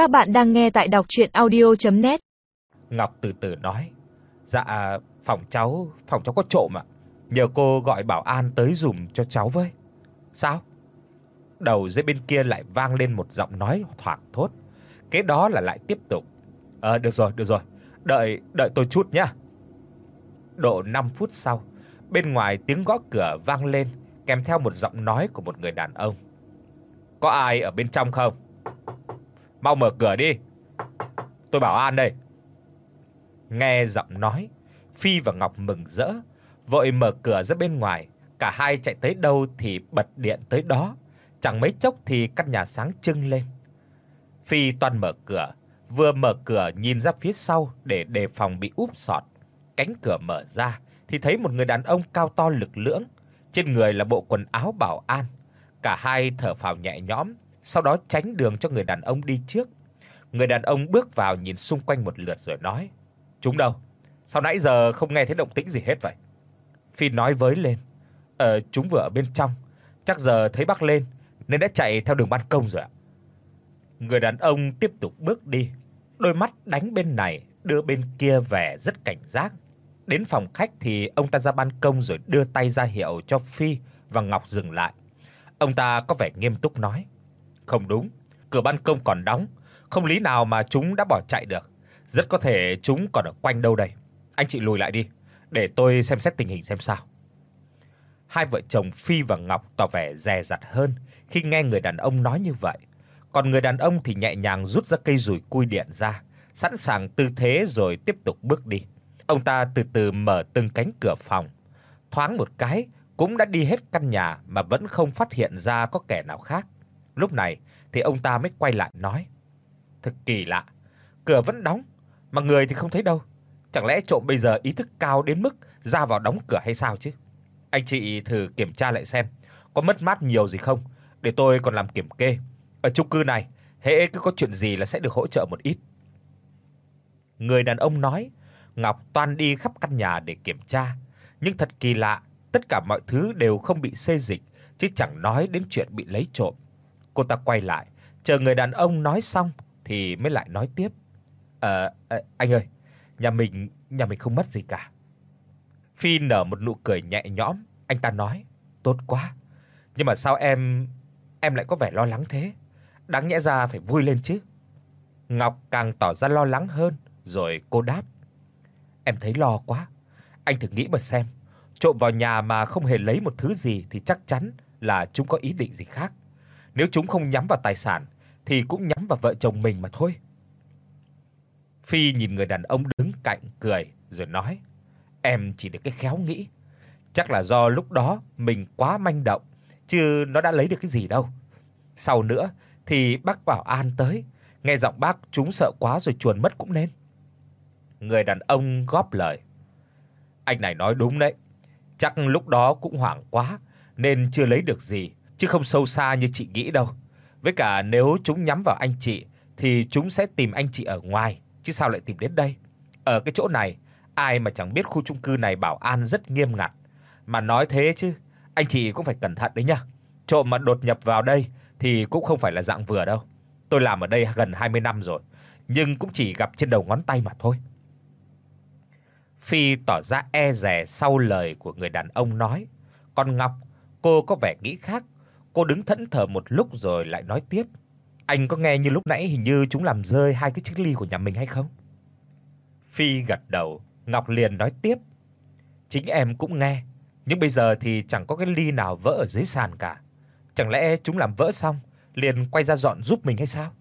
Các bạn đang nghe tại đọc audio net Ngọc từ từ nói: "Dạ, phòng cháu, phòng cháu có trộm ạ. Nhờ cô gọi bảo an tới dùm cho cháu với." "Sao?" Đầu dưới bên kia lại vang lên một giọng nói thoảng thốt. Kế đó là lại tiếp tục: "Ờ được rồi, được rồi. Đợi đợi tôi chút nhá." Độ 5 phút sau, bên ngoài tiếng gõ cửa vang lên kèm theo một giọng nói của một người đàn ông. "Có ai ở bên trong không?" "Mau mở cửa đi. Tôi bảo an đây." Nghe giọng nói, Phi và Ngọc mừng rỡ, vội mở cửa ra bên ngoài, cả hai chạy tới đâu thì bật điện tới đó, chẳng mấy chốc thì căn nhà sáng trưng lên. Phi toàn mở cửa, vừa mở cửa nhìn ra phía sau để đề phòng bị úp sọt. Cánh cửa mở ra thì thấy một người đàn ông cao to lực lưỡng, trên người là bộ quần áo bảo an. Cả hai thở phào nhẹ nhõm, sau đó tránh đường cho người đàn ông đi trước. Người đàn ông bước vào nhìn xung quanh một lượt rồi nói: "Chúng đâu? Sao nãy giờ không nghe thấy động tĩnh gì hết vậy?" Phi nói với lên: "Ờ, chúng vừa ở bên trong, chắc giờ thấy bác lên nên đã chạy theo đường ban công rồi ạ." Người đàn ông tiếp tục bước đi, đôi mắt đánh bên này đưa bên kia vẻ rất cảnh giác. Đến phòng khách thì ông ta ra ban công rồi đưa tay ra hiệu cho Phi và Ngọc dừng lại. Ông ta có vẻ nghiêm túc nói: "Không đúng, cửa ban công còn đóng, không lý nào mà chúng đã bỏ chạy được. Rất có thể chúng còn ở quanh đâu đây. Anh chị lùi lại đi, để tôi xem xét tình hình xem sao." Hai vợ chồng Phi và Ngọc tỏ vẻ dè dặt hơn khi nghe người đàn ông nói như vậy. Còn người đàn ông thì nhẹ nhàng rút ra cây rùi cui điện ra, sẵn sàng tư thế rồi tiếp tục bước đi. Ông ta từ từ mở từng cánh cửa phòng, thoáng một cái cũng đã đi hết căn nhà mà vẫn không phát hiện ra có kẻ nào khác. Lúc này thì ông ta mới quay lại nói: "Thật kỳ lạ, cửa vẫn đóng mà người thì không thấy đâu. Chẳng lẽ trộm bây giờ ý thức cao đến mức ra vào đóng cửa hay sao chứ? Anh chị thử kiểm tra lại xem có mất mát nhiều gì không, để tôi còn làm kiểm kê. Ở chung cư này, hễ cứ có chuyện gì là sẽ được hỗ trợ một ít." Người đàn ông nói, Ngọc toan đi khắp căn nhà để kiểm tra, nhưng thật kỳ lạ, tất cả mọi thứ đều không bị xê dịch, chứ chẳng nói đến chuyện bị lấy trộm. Cô ta quay lại, chờ người đàn ông nói xong thì mới lại nói tiếp. "Ờ, à, anh ơi, nhà mình nhà mình không mất gì cả." Phi nở một nụ cười nhẹ nhõm, anh ta nói: "Tốt quá. Nhưng mà sao em em lại có vẻ lo lắng thế? Đáng nhẽ ra phải vui lên chứ." Ngọc càng tỏ ra lo lắng hơn, rồi cô đáp: "Em thấy lo quá. Anh thử nghĩ mà xem, trộm vào nhà mà không hề lấy một thứ gì thì chắc chắn là chúng có ý định gì khác. Nếu chúng không nhắm vào tài sản thì cũng nhắm vào vợ chồng mình mà thôi." Phi nhìn người đàn ông đứng cạnh cười rồi nói: "Em chỉ được cái khéo nghĩ, chắc là do lúc đó mình quá manh động, chứ nó đã lấy được cái gì đâu. Sau nữa thì bác bảo an tới, nghe giọng bác chúng sợ quá rồi chuồn mất cũng nên." Người đàn ông góp lời. Anh này nói đúng đấy. Chắc lúc đó cũng hoảng quá nên chưa lấy được gì, chứ không sâu xa như chị nghĩ đâu. Với cả nếu chúng nhắm vào anh chị thì chúng sẽ tìm anh chị ở ngoài, chứ sao lại tìm đến đây. Ở cái chỗ này, ai mà chẳng biết khu chung cư này bảo an rất nghiêm ngặt. Mà nói thế chứ, anh chị cũng phải cẩn thận đấy nhá. Trộm mà đột nhập vào đây thì cũng không phải là dạng vừa đâu. Tôi làm ở đây gần 20 năm rồi, nhưng cũng chỉ gặp trên đầu ngón tay mà thôi. Phi tỏ ra e dè sau lời của người đàn ông nói, còn Ngọc, cô có vẻ nghĩ khác. Cô đứng thẫn thờ một lúc rồi lại nói tiếp: "Anh có nghe như lúc nãy hình như chúng làm rơi hai cái chiếc ly của nhà mình hay không?" Phi gật đầu, Ngọc liền nói tiếp: "Chính em cũng nghe, nhưng bây giờ thì chẳng có cái ly nào vỡ ở dưới sàn cả. Chẳng lẽ chúng làm vỡ xong liền quay ra dọn giúp mình hay sao?"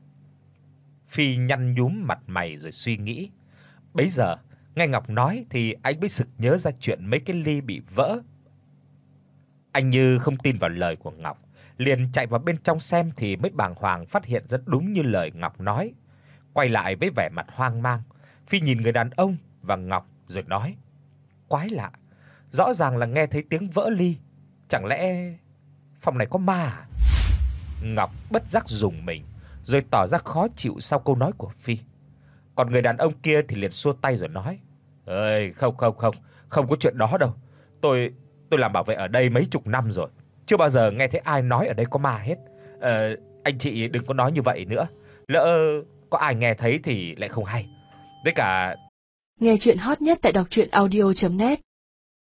Phi nhăn nhúm mặt mày rồi suy nghĩ. Bấy giờ, nghe Ngọc nói thì anh mới sực nhớ ra chuyện mấy cái ly bị vỡ. Anh như không tin vào lời của Ngọc, liền chạy vào bên trong xem thì mới bàng hoàng phát hiện rất đúng như lời Ngọc nói. Quay lại với vẻ mặt hoang mang, Phi nhìn người đàn ông và Ngọc rồi nói: "Quái lạ, rõ ràng là nghe thấy tiếng vỡ ly, chẳng lẽ phòng này có ma à?" Ngọc bất giác rùng mình, rồi tỏ ra khó chịu sau câu nói của Phi. Còn người đàn ông kia thì liền xua tay rồi nói: "Ơi, không không không, không có chuyện đó đâu. Tôi tôi làm bảo vệ ở đây mấy chục năm rồi, chưa bao giờ nghe thấy ai nói ở đây có ma hết. Ờ anh chị đừng có nói như vậy nữa. Lỡ có ai nghe thấy thì lại không hay. Với cả Nghe chuyện hot nhất tại đọc audio net